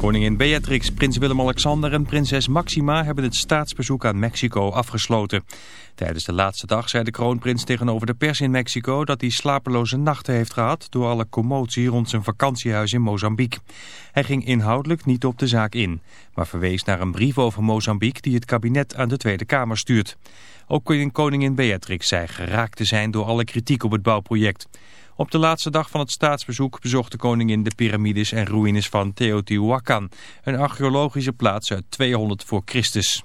Koningin Beatrix, prins Willem-Alexander en prinses Maxima hebben het staatsbezoek aan Mexico afgesloten. Tijdens de laatste dag zei de kroonprins tegenover de pers in Mexico dat hij slapeloze nachten heeft gehad door alle commotie rond zijn vakantiehuis in Mozambique. Hij ging inhoudelijk niet op de zaak in, maar verwees naar een brief over Mozambique die het kabinet aan de Tweede Kamer stuurt. Ook koningin Beatrix zei geraakt te zijn door alle kritiek op het bouwproject. Op de laatste dag van het staatsbezoek bezocht de koningin de piramides en ruïnes van Teotihuacan, een archeologische plaats uit 200 voor Christus.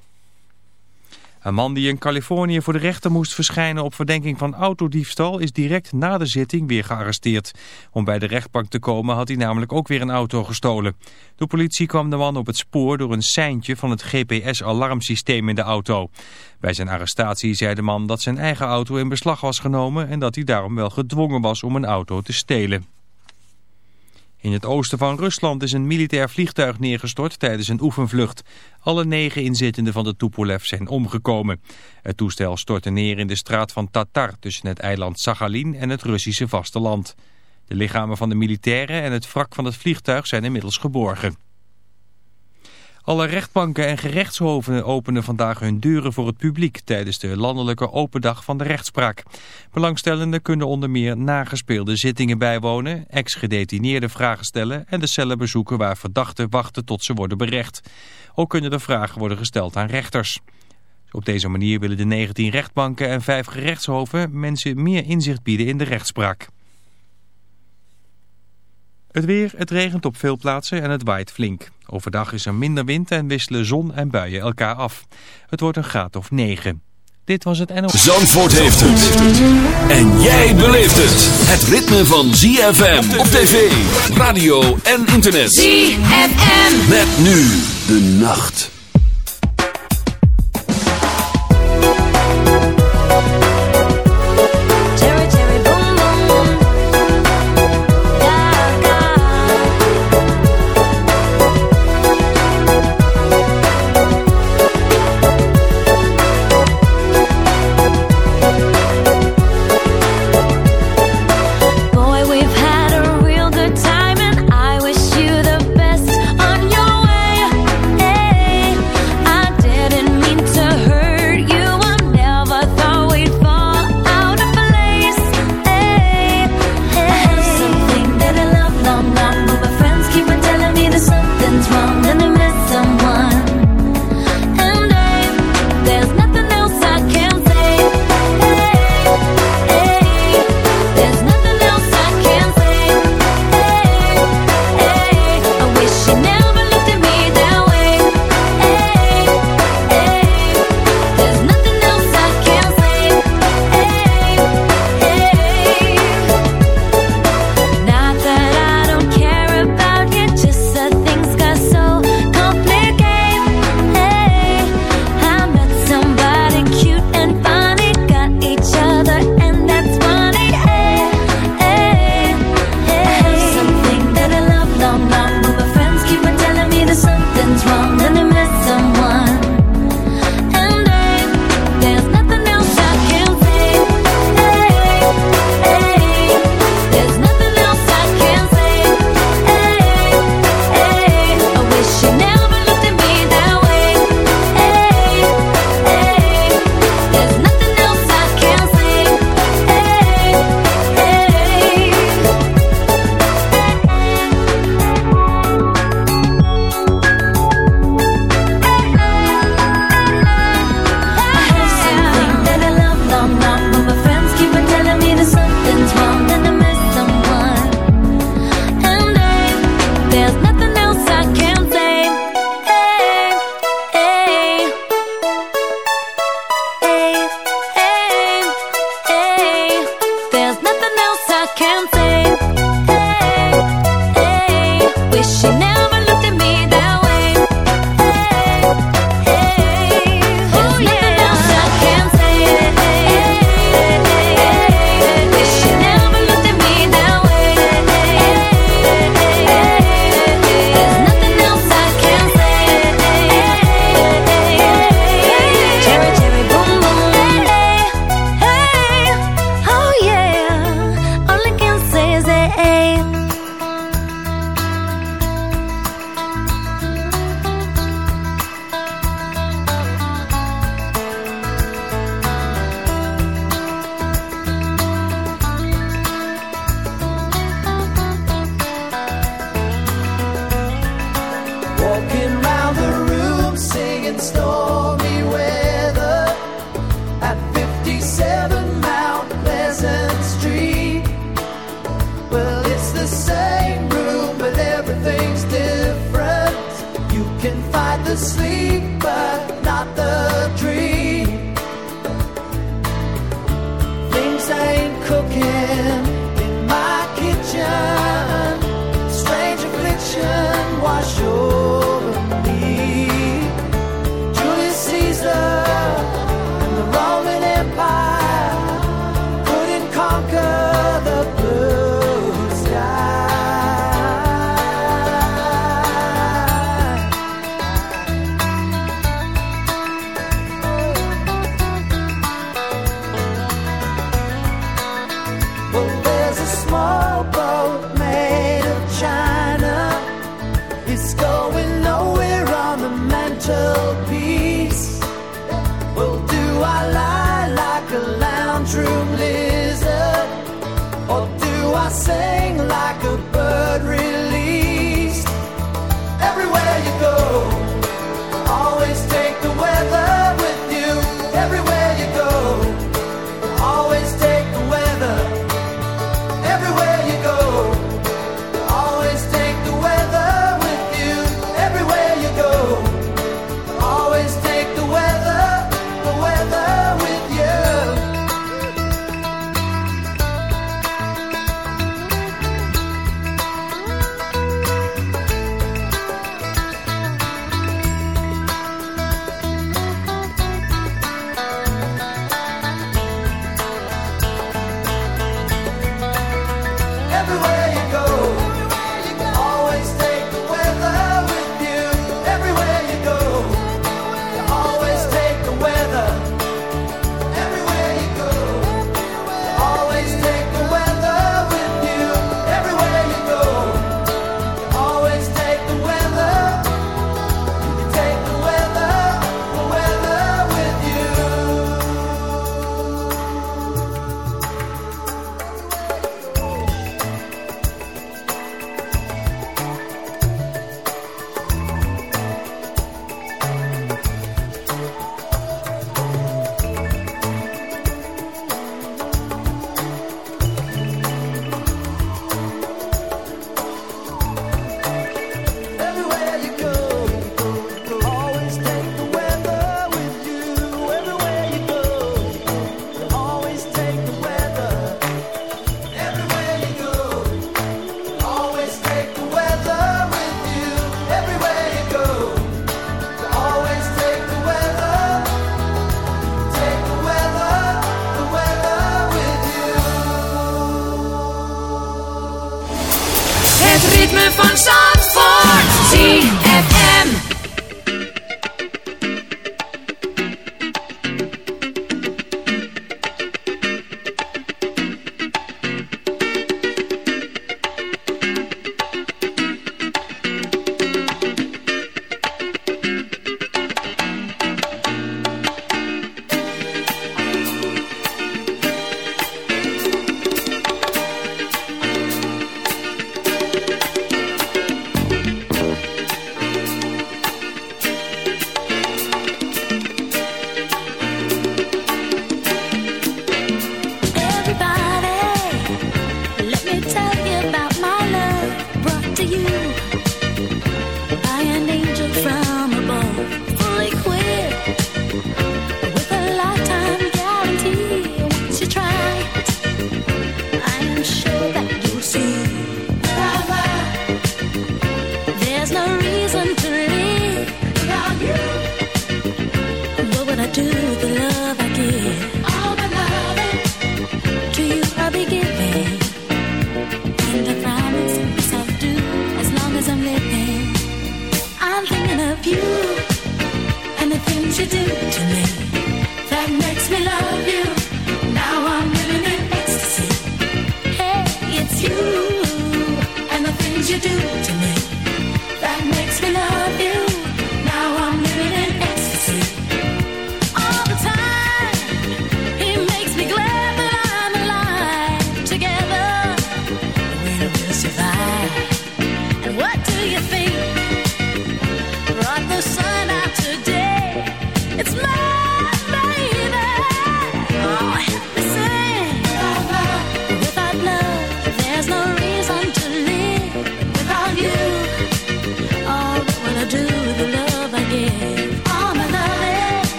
Een man die in Californië voor de rechter moest verschijnen op verdenking van autodiefstal is direct na de zitting weer gearresteerd. Om bij de rechtbank te komen had hij namelijk ook weer een auto gestolen. De politie kwam de man op het spoor door een seintje van het GPS-alarmsysteem in de auto. Bij zijn arrestatie zei de man dat zijn eigen auto in beslag was genomen en dat hij daarom wel gedwongen was om een auto te stelen. In het oosten van Rusland is een militair vliegtuig neergestort tijdens een oefenvlucht. Alle negen inzittenden van de Tupolev zijn omgekomen. Het toestel stortte neer in de straat van Tatar tussen het eiland Sakhalin en het Russische vasteland. De lichamen van de militairen en het wrak van het vliegtuig zijn inmiddels geborgen. Alle rechtbanken en gerechtshoven openen vandaag hun deuren voor het publiek tijdens de landelijke open dag van de rechtspraak. Belangstellenden kunnen onder meer nagespeelde zittingen bijwonen, ex-gedetineerden vragen stellen en de cellen bezoeken waar verdachten wachten tot ze worden berecht. Ook kunnen er vragen worden gesteld aan rechters. Op deze manier willen de 19 rechtbanken en 5 gerechtshoven mensen meer inzicht bieden in de rechtspraak. Het weer, het regent op veel plaatsen en het waait flink. Overdag is er minder wind en wisselen zon en buien elkaar af. Het wordt een graad of 9. Dit was het NO. Zandvoort heeft het. En jij beleeft het. Het ritme van ZFM op tv, radio en internet. ZFM. Met nu de nacht.